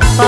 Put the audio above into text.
escapar.